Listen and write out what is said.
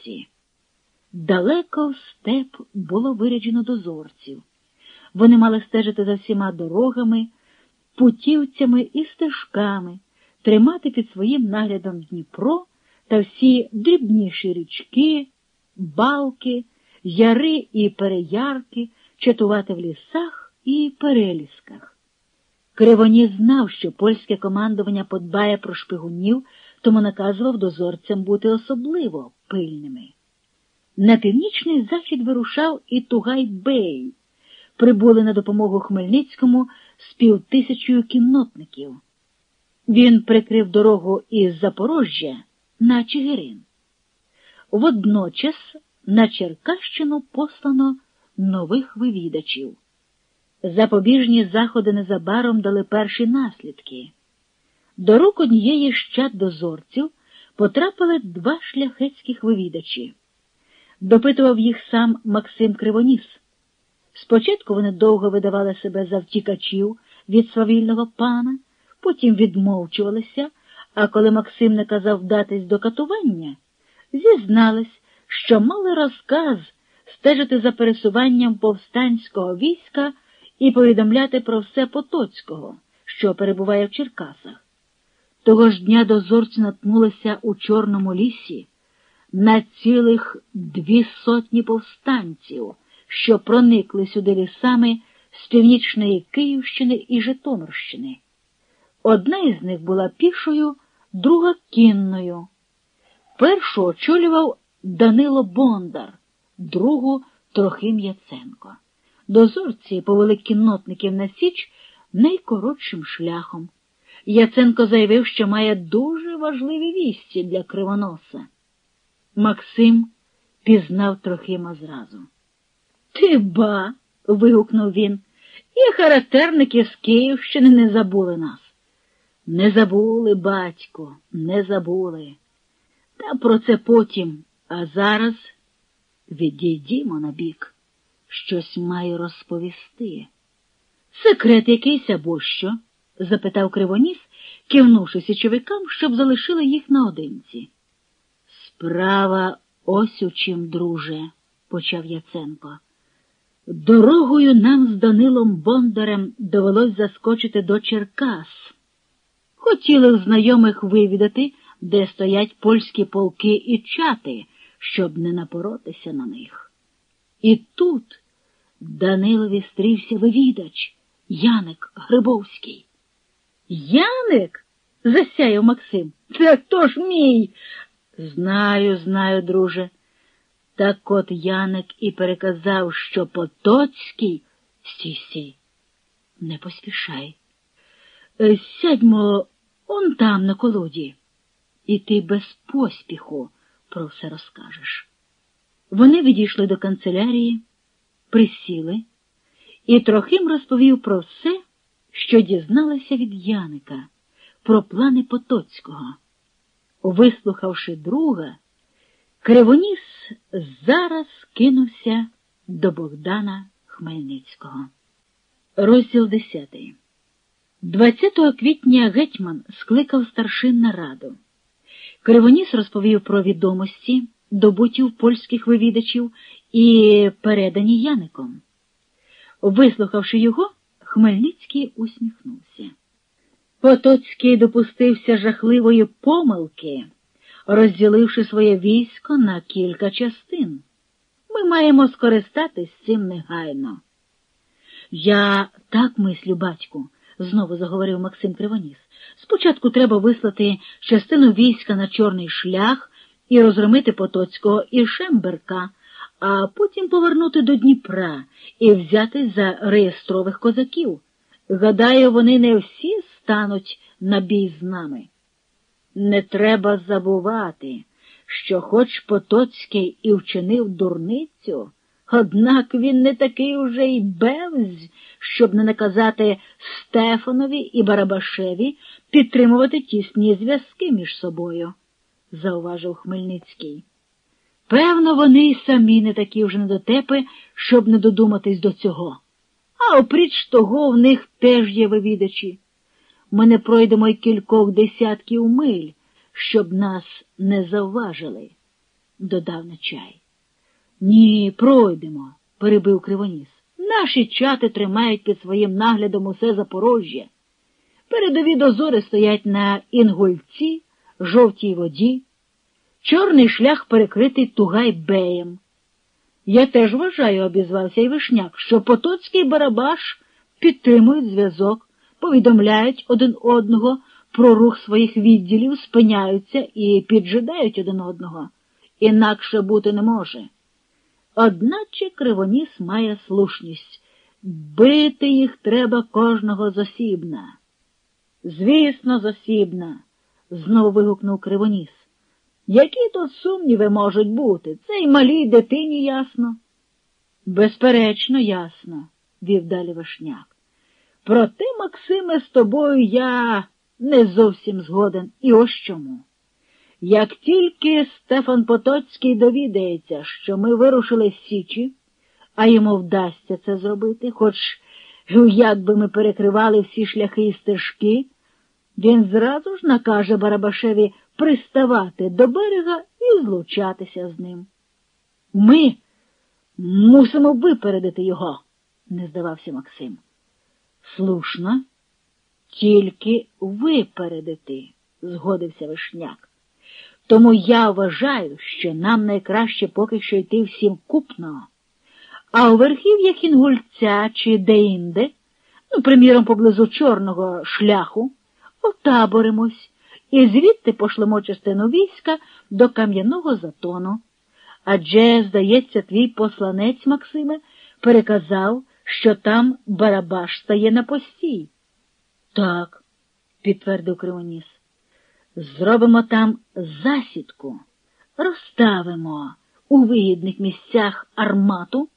дозорці. Далеко в степ було виряджено дозорців. Вони мали стежити за всіма дорогами, путівцями і стежками, тримати під своїм наглядом Дніпро та всі дрібніші річки, балки, яри і переярки, чатувати в лісах і перелісках. Кривоніс знав, що польське командування подбає про шпигунів, тому наказував дозорцям бути особливо пильними. На північний захід вирушав і Тугай Бей. Прибули на допомогу Хмельницькому з півтисячою кіннотників. Він прикрив дорогу із Запорожжя на Чигирин. Водночас на Черкащину послано нових вивідачів. Запобіжні заходи незабаром дали перші наслідки. До рук однієї дозорців потрапили два шляхетських вивідачі. Допитував їх сам Максим Кривоніс. Спочатку вони довго видавали себе за втікачів від свавільного пана, потім відмовчувалися, а коли Максим наказав датись до катування, зізнались, що мали розказ стежити за пересуванням повстанського війська і повідомляти про все Потоцького, що перебуває в Черкасах. Того ж дня дозорці наткнулися у Чорному лісі на цілих дві сотні повстанців, що проникли сюди лісами з північної Київщини і Житомирщини. Одна із них була пішою, друга кінною. Першу очолював Данило Бондар, другу Трохим Яценко. Дозорці повели кіннотників на Січ найкоротшим шляхом. Яценко заявив, що має дуже важливі вісті для кривоноса. Максим пізнав Трохима зразу. Ти ба. вигукнув він, і характерники з Київщини не забули нас. Не забули, батько, не забули. Та про це потім, а зараз відійдімо на бік. Щось маю розповісти. Секрет якийсь або що? Запитав Кривоніс, кивнувши січовикам, щоб залишили їх наодинці. Справа ось у чим, друже, почав Яценко. Дорогою нам з Данилом Бондарем довелось заскочити до Черкас. Хотіли в знайомих вивідати, де стоять польські полки і чати, щоб не напоротися на них. І тут Данилові стрівся вивідач Яник Грибовський. Яник? засяяв Максим. Це хто ж мій? Знаю, знаю, друже. Так от Яник і переказав, що Потоцький сі-сі. Не поспішай. Е, сядьмо он там на колоді, і ти без поспіху про все розкажеш. Вони відійшли до канцелярії, присіли, і Трохим розповів про все, що дізналася від Яника, про плани Потоцького. Вислухавши друга, Кривоніс зараз кинувся до Богдана Хмельницького. Розділ 10. 20 квітня гетьман скликав старшин на раду. Кривоніс розповів про відомості, добутів польських вивідачів і передані Яником. Вислухавши його, Хмельницький усміхнувся. Потоцький допустився жахливої помилки, розділивши своє військо на кілька частин. Ми маємо скористатись цим негайно. Я так мислю, батьку, знову заговорив Максим Кривоніс. Спочатку треба вислати частину війська на чорний шлях і розгромити Потоцького і Шемберка, а потім повернути до Дніпра і взяти за реєстрових козаків. Гадаю, вони не всі стануть на бій з нами. Не треба забувати, що хоч Потоцький і вчинив дурницю, однак він не такий уже й бевзь, щоб не наказати Стефанові і Барабашеві підтримувати тісні зв'язки між собою, зауважив Хмельницький. Певно, вони й самі не такі вже недотепи, щоб не додуматись до цього. А опріч того в них теж є вивідачі. Ми не пройдемо й кількох десятків миль, щоб нас не завважили. додав на чай. Ні, пройдемо, перебив Кривоніс. Наші чати тримають під своїм наглядом усе Запорожжя. Передові дозори стоять на інгульці, жовтій воді, чорний шлях перекритий тугай беєм. Я теж вважаю, обізвався й Вишняк, що Потоцький Барабаш підтримують зв'язок, повідомляють один одного про рух своїх відділів, спиняються і піджидають один одного. Інакше бути не може. Одначе Кривоніс має слушність. Бити їх треба кожного засібна. Звісно, засібна, знову вигукнув Кривоніс. Які тут сумніви можуть бути? Це й малій дитині ясно. Безперечно, ясно, вів далі Вишняк. Проте, Максиме, з тобою я не зовсім згоден. І ось чому. Як тільки Стефан Потоцький довідається, що ми вирушили з Січі, а йому вдасться це зробити, хоч як би ми перекривали всі шляхи і стежки, він зразу ж накаже Барабашеві приставати до берега і злучатися з ним. Ми мусимо випередити його, не здавався Максим. Слушно, тільки випередити, згодився Вишняк. Тому я вважаю, що нам найкраще поки що йти всім купно. А у верхів'ях Інгульця чи деінде, ну, приміром, поблизу чорного шляху, отаборимось і звідти пошлемо частину війська до кам'яного затону. Адже, здається, твій посланець, Максиме, переказав, що там Барабаш стає на постій. Так, підтвердив Кривоніс. Зробимо там засідку, розставимо у вигідних місцях армату.